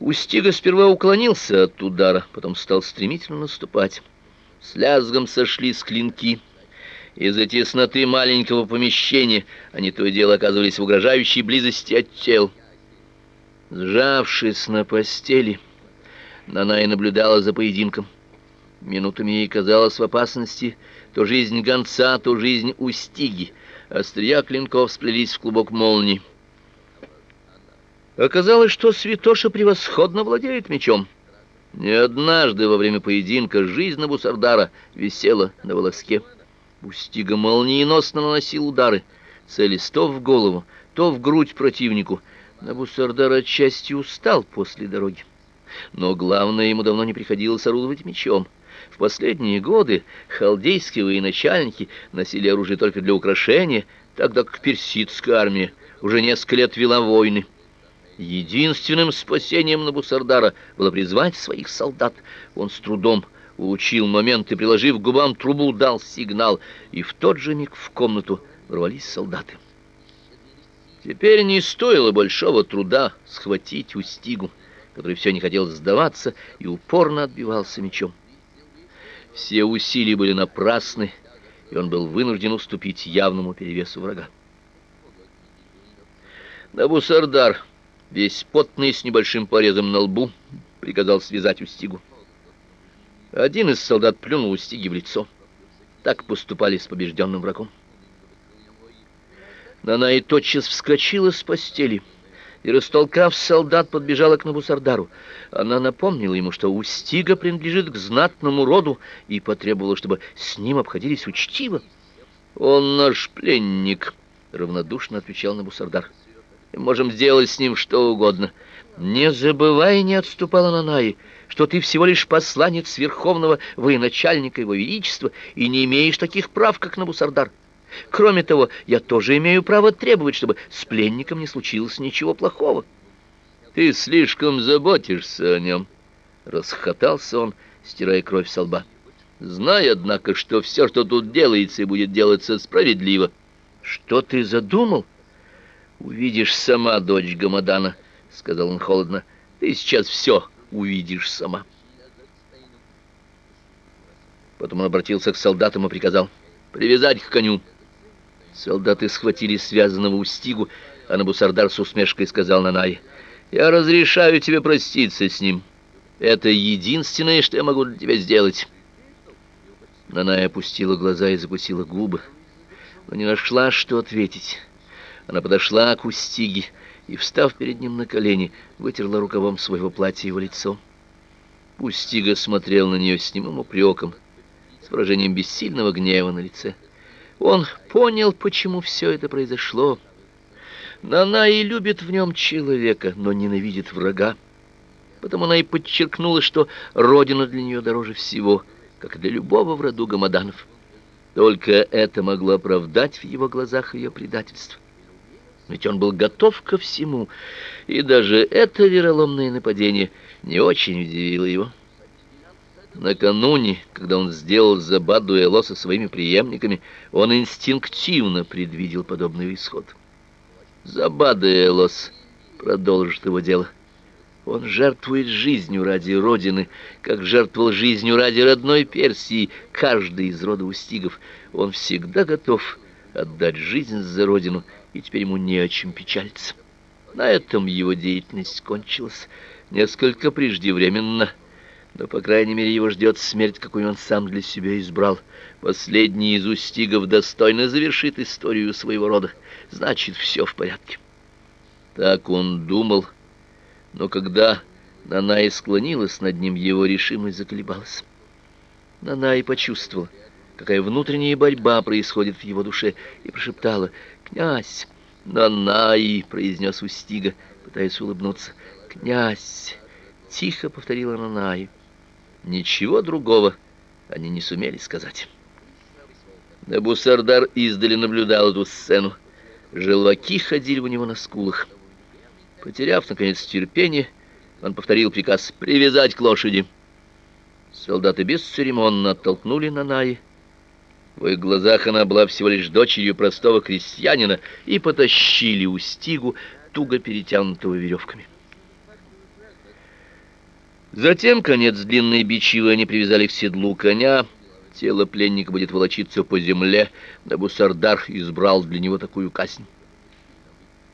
Устига сперва уклонился от удара, потом стал стремительно наступать. С лязгом сошли с клинки. Из-за тесноты маленького помещения они то и дело оказывались в угрожающей близости от тел. Сжавшись на постели, Нанай наблюдала за поединком. Минутами ей казалось в опасности то жизнь гонца, то жизнь Устиги. Острия клинков сплелись в клубок молнии. Оказалось, что Святоша превосходно владеет мечом. Не однажды во время поединка жизнь Набусардара висела на волоске. Устига молниеносно наносил удары, целясь то в голову, то в грудь противнику. Набусардар отчасти устал после дороги. Но главное, ему давно не приходилось орудовать мечом. В последние годы халдейские военачальники носили оружие только для украшения, тогда как персидская армия уже несколько лет вела войны. Единственным спасением Набусардара было призвать своих солдат. Он с трудом улучил момент и, приложив к губам трубу, дал сигнал, и в тот же миг в комнату ворвались солдаты. Теперь не стоило большого труда схватить Устигу, который все не хотел сдаваться и упорно отбивался мечом. Все усилия были напрасны, и он был вынужден уступить явному перевесу врага. Набусардар весь потный с небольшим порезом на лбу, приказал связать Устигу. Один из солдат плюнул Устиге в лицо. Так поступали с побежденным врагом. Она и тотчас вскочила с постели и, растолкав солдат, подбежала к Набусардару. Она напомнила ему, что Устига принадлежит к знатному роду, и потребовала, чтобы с ним обходились учтиво. «Он наш пленник», — равнодушно отвечал Набусардар можем сделать с ним что угодно. Не забывай, не отступала Нанай, что ты всего лишь посланец верховного военачальника его величества и не имеешь таких прав, как Набусардар. Кроме того, я тоже имею право требовать, чтобы с пленником не случилось ничего плохого. Ты слишком заботишься о нем, — расхохотался он, стирая кровь со лба. Знай, однако, что все, что тут делается, и будет делаться справедливо. Что ты задумал? — Увидишь сама, дочь Гамадана, сказал он холодно. Ты сейчас все увидишь сама. Потом он обратился к солдатам и приказал: "Привязать к коню". Солдаты схватили связанного Устигу, а Набусардар с усмешкой сказал Нанай: "Я разрешаю тебе проститься с ним. Это единственное, что я могу для тебя сделать". Нанай опустила глаза и закусила губы, но не нашла, что ответить. Она подошла к Устиге и, встав перед ним на колени, вытерла рукавом своего платья его лицо. Устига смотрел на нее с немым упреком, с выражением бессильного гнева на лице. Он понял, почему все это произошло. Она и любит в нем человека, но ненавидит врага. Потому она и подчеркнула, что родина для нее дороже всего, как и для любого в роду гамаданов. Только это могло оправдать в его глазах ее предательство. Ведь он был готов ко всему, и даже это вероломное нападение не очень удивило его. Накануне, когда он сделал Забаду Эло со своими преемниками, он инстинктивно предвидел подобный исход. Забада Элос продолжит его дело. Он жертвует жизнью ради родины, как жертвовал жизнью ради родной Персии каждый из рода Устигов. Он всегда готов отдать жизнь за родину и теперь ему не о чем печалиться. На этом его деятельность кончилась несколько преждевременно, но, по крайней мере, его ждет смерть, какую он сам для себя избрал. Последний из устигов достойно завершит историю своего рода. Значит, все в порядке. Так он думал, но когда Нанай склонилась над ним, его решимость заколебалась. Нанай почувствовал, какая внутренняя борьба происходит в его душе, и прошептала «Князь!» «Нанай!» — произнес Устига, пытаясь улыбнуться. «Князь!» — тихо повторила Нанай. Ничего другого они не сумели сказать. Набусардар издали наблюдал эту сцену. Желваки ходили у него на скулах. Потеряв, наконец, терпение, он повторил приказ «привязать к лошади». Солдаты бесцеремонно оттолкнули Нанаи, в их глазах она была всего лишь дочерью простого крестьянина и потащили Устигу, туго перетянутого веревками. Затем конец длинной бичевы они привязали к седлу коня. Тело пленника будет волочиться по земле, дабы Сардар избрал для него такую казнь.